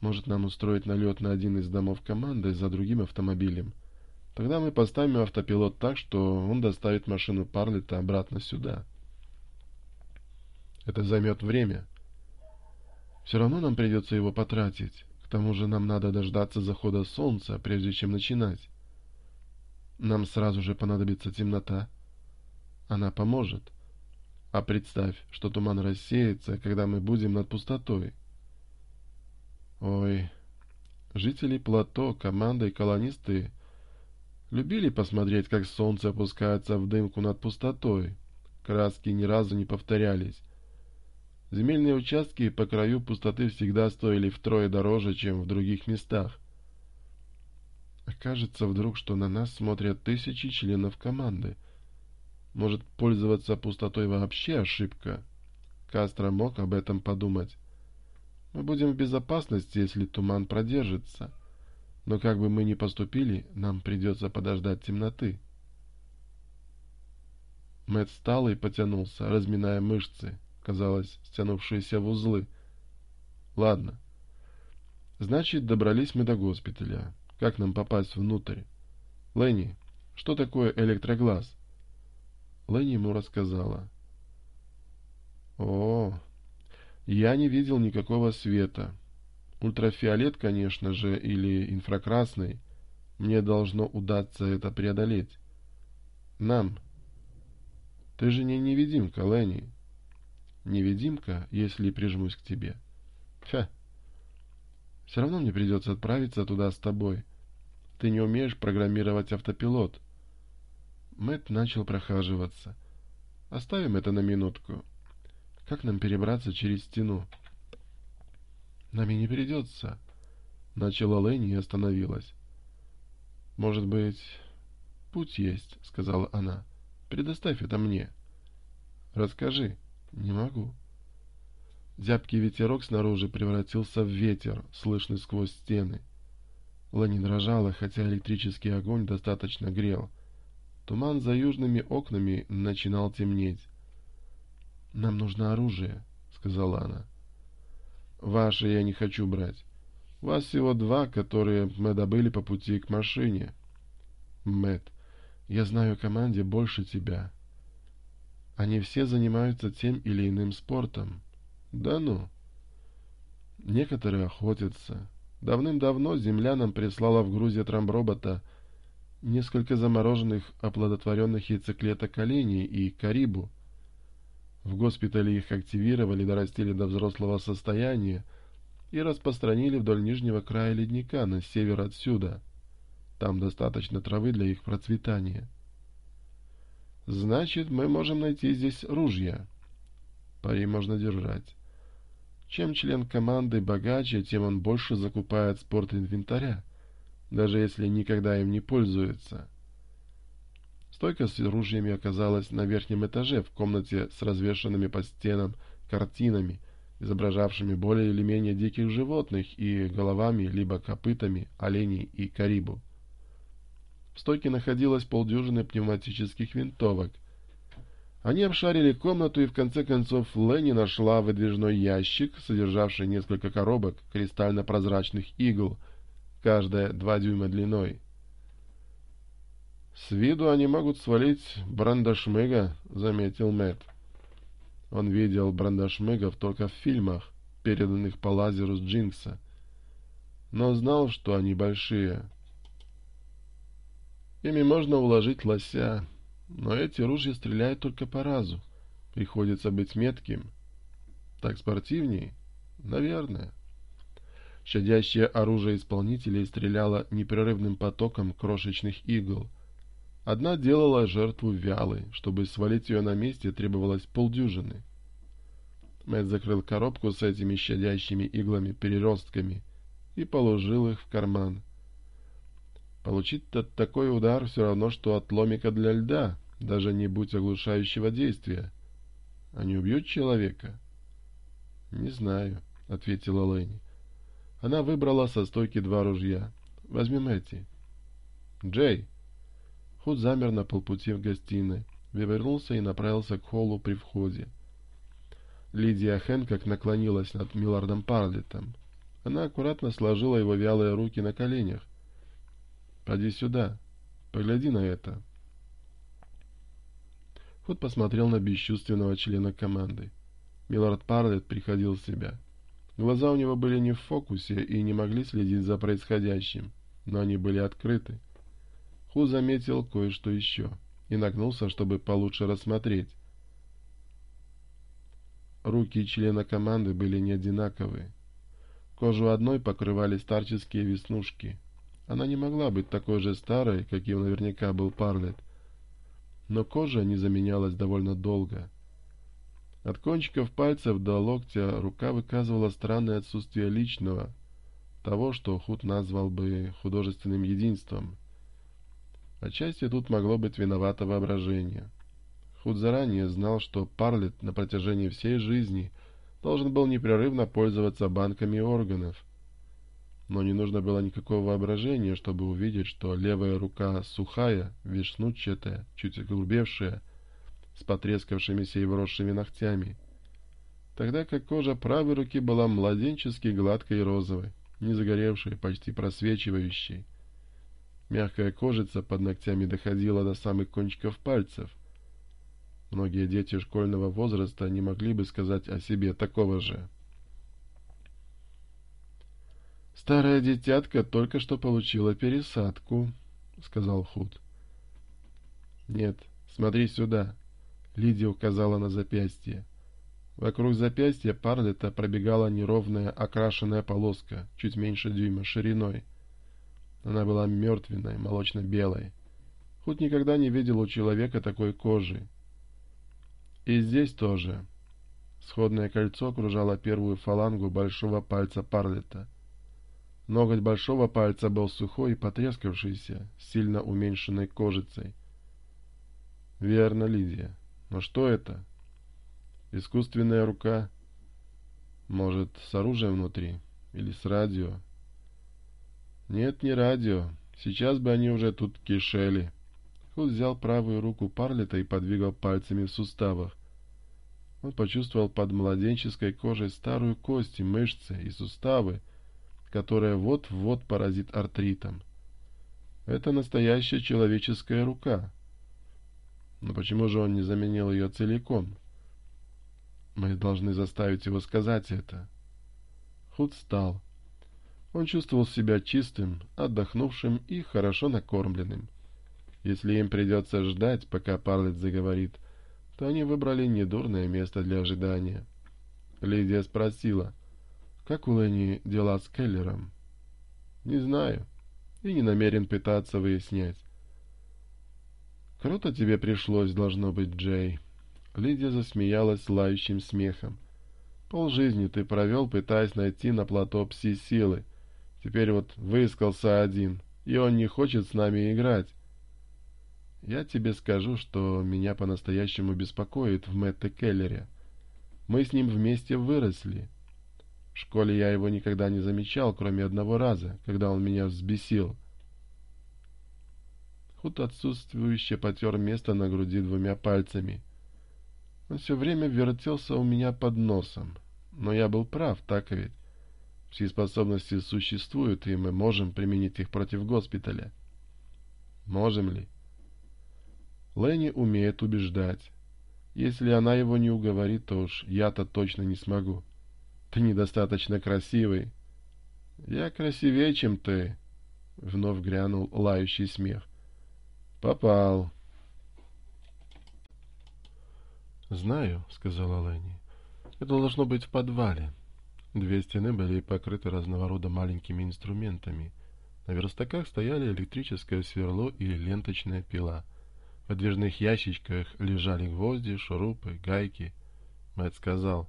Может, нам устроить налет на один из домов команды за другим автомобилем? Тогда мы поставим автопилот так, что он доставит машину Парлета обратно сюда. Это займет время. Все равно нам придется его потратить. К тому же нам надо дождаться захода солнца, прежде чем начинать. Нам сразу же понадобится темнота. Она поможет. А представь, что туман рассеется, когда мы будем над пустотой. Ой, жители плато, командой колонисты любили посмотреть, как солнце опускается в дымку над пустотой. Краски ни разу не повторялись. Земельные участки по краю пустоты всегда стоили втрое дороже, чем в других местах. Окажется а вдруг, что на нас смотрят тысячи членов команды. Может, пользоваться пустотой вообще ошибка? Кастро мог об этом подумать. Мы будем в безопасности, если туман продержится. Но как бы мы ни поступили, нам придется подождать темноты. Мэтт встал и потянулся, разминая мышцы, казалось, стянувшиеся в узлы. Ладно. Значит, добрались мы до госпиталя. Как нам попасть внутрь? Ленни, что такое электроглаз? Ленни ему рассказала. О, я не видел никакого света. Ультрафиолет, конечно же, или инфракрасный. Мне должно удаться это преодолеть. Нам. Ты же не невидимка, Ленни невидимка, если прижмусь к тебе. Ха. Все равно мне придется отправиться туда с тобой. Ты не умеешь программировать автопилот. Мэт начал прохаживаться. Оставим это на минутку. Как нам перебраться через стену? Нам и не придется. Начала Лэнни и остановилась. Может быть, путь есть, сказала она. Предоставь это мне. Расскажи. Не могу. Зябкий ветерок снаружи превратился в ветер, слышный сквозь стены. Лэнни дрожала, хотя электрический огонь достаточно грел. Туман за южными окнами начинал темнеть нам нужно оружие», — сказала она. «Ваше я не хочу брать. Вас всего два, которые мы добыли по пути к машине». Мэт, я знаю о команде больше тебя. Они все занимаются тем или иным спортом. Да ну. Некоторые охотятся. Давным-давно земля нам прислала в Грузию трамбробота несколько замороженных оплодотворенных яйцеклеток оленей и карибу. В госпитале их активировали, дорастили до взрослого состояния и распространили вдоль нижнего края ледника на север отсюда. Там достаточно травы для их процветания. Значит, мы можем найти здесь ружья. Пари можно держать. Чем член команды богаче, тем он больше закупает спорт инвентаря, даже если никогда им не пользуется. Стойка с ружьями оказалась на верхнем этаже, в комнате с развешанными по стенам картинами, изображавшими более или менее диких животных и головами, либо копытами оленей и карибу. В стойке находилось полдюжины пневматических винтовок. Они обшарили комнату, и в конце концов Ленни нашла выдвижной ящик, содержавший несколько коробок кристально-прозрачных игл, каждая два дюйма длиной. С виду они могут свалить Брандашмыга, — заметил Мэтт. Он видел Брандашмыгов только в фильмах, переданных по лазеру с Джинкса, но знал, что они большие. Ими можно уложить лося, но эти ружья стреляют только по разу. Приходится быть метким. Так спортивней? Наверное. Щадящее оружие исполнителей стреляло непрерывным потоком крошечных игл — Одна делала жертву вялой, чтобы свалить ее на месте требовалось полдюжины. Мэтт закрыл коробку с этими щадящими иглами-переростками и положил их в карман. Получить-то такой удар все равно, что от ломика для льда, даже не будь оглушающего действия. Они а убьют человека? — Не знаю, — ответила Лэнни. Она выбрала со стойки два ружья. — Возьмем эти. — Джей, Худ замер на полпути в гостиной, вывернулся и направился к холлу при входе. Лидия Хэн как наклонилась над Миллардом Парлеттом, Она аккуратно сложила его вялые руки на коленях. «Поди сюда. Погляди на это». Худ посмотрел на бесчувственного члена команды. Миллард Парлетт приходил в себя. Глаза у него были не в фокусе и не могли следить за происходящим, но они были открыты. Ху заметил кое-что еще и нагнулся, чтобы получше рассмотреть. Руки члена команды были не одинаковы. Кожу одной покрывали старческие веснушки. Она не могла быть такой же старой, каким наверняка был Парлет. Но кожа не заменялась довольно долго. От кончиков пальцев до локтя рука выказывала странное отсутствие личного, того, что Худ назвал бы художественным единством. Отчасти тут могло быть виновато воображение. Худ заранее знал, что Парлет на протяжении всей жизни должен был непрерывно пользоваться банками органов. Но не нужно было никакого воображения, чтобы увидеть, что левая рука сухая, вишнучатая, чуть огрубевшая, с потрескавшимися и вросшими ногтями, тогда как кожа правой руки была младенчески гладкой и розовой, не загоревшей, почти просвечивающей. Мягкая кожица под ногтями доходила до самых кончиков пальцев. Многие дети школьного возраста не могли бы сказать о себе такого же. «Старая детятка только что получила пересадку», — сказал Худ. «Нет, смотри сюда», — Лидия указала на запястье. Вокруг запястья Парлета пробегала неровная окрашенная полоска, чуть меньше дюйма шириной. Она была мертвенной, молочно-белой. Худ никогда не видел у человека такой кожи. И здесь тоже. Сходное кольцо окружало первую фалангу большого пальца Парлета. Ноготь большого пальца был сухой и потрескавшийся, сильно уменьшенной кожицей. Верно, Лидия. Но что это? Искусственная рука. Может, с оружием внутри? Или с радио? «Нет, не радио. Сейчас бы они уже тут кишели». Худ взял правую руку Парлета и подвигал пальцами в суставах. Он почувствовал под младенческой кожей старую кость, мышцы и суставы, которая вот-вот поразит артритом. Это настоящая человеческая рука. Но почему же он не заменил ее целиком? Мы должны заставить его сказать это. Худ встал. Он чувствовал себя чистым, отдохнувшим и хорошо накормленным. Если им придется ждать, пока Парлет заговорит, то они выбрали недурное место для ожидания. Лидия спросила, как у Лэнни дела с Келлером? Не знаю и не намерен пытаться выяснять. Круто тебе пришлось, должно быть, Джей. Лидия засмеялась лающим смехом. Полжизни ты провел, пытаясь найти на плато пси-силы, Теперь вот выискался один, и он не хочет с нами играть. Я тебе скажу, что меня по-настоящему беспокоит в Мэтте Келлере. Мы с ним вместе выросли. В школе я его никогда не замечал, кроме одного раза, когда он меня взбесил. Худ отсутствующе потер место на груди двумя пальцами. Он все время вертелся у меня под носом. Но я был прав, так ведь? Все способности существуют, и мы можем применить их против госпиталя. Можем ли? Ленни умеет убеждать. Если она его не уговорит, то уж я-то точно не смогу. Ты недостаточно красивый. Я красивее, чем ты. Вновь грянул лающий смех. Попал. Знаю, сказала Ленни. Это должно быть в подвале. — Две стены были покрыты разного рода маленькими инструментами. На верстаках стояли электрическое сверло или ленточная пила. В подвижных ящичках лежали гвозди, шурупы, гайки. Мэтт сказал,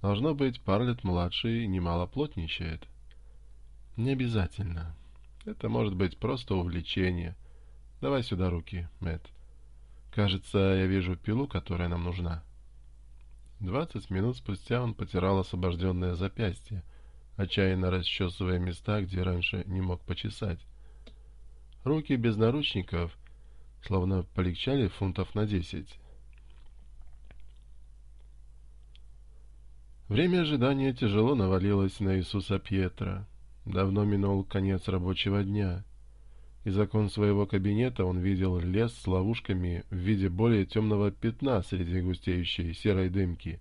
«Должно быть, парлет младший немало плотничает». «Не обязательно. Это может быть просто увлечение. Давай сюда руки, Мэтт. Кажется, я вижу пилу, которая нам нужна». Двадцать минут спустя он потирал освобожденное запястье, отчаянно расчесывая места, где раньше не мог почесать. Руки без наручников словно полегчали фунтов на 10. Время ожидания тяжело навалилось на Иисуса Пьетра. Давно минул конец рабочего дня — из окон своего кабинета он видел лес с ловушками в виде более темного пятна среди густеющей серой дымки.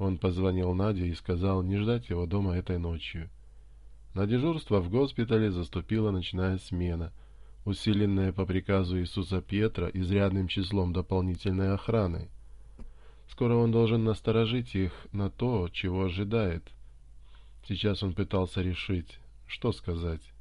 Он позвонил Наде и сказал не ждать его дома этой ночью. На дежурство в госпитале заступила ночная смена, усиленная по приказу Иисуса Петра изрядным числом дополнительной охраны. Скоро он должен насторожить их на то, чего ожидает. Сейчас он пытался решить, что сказать.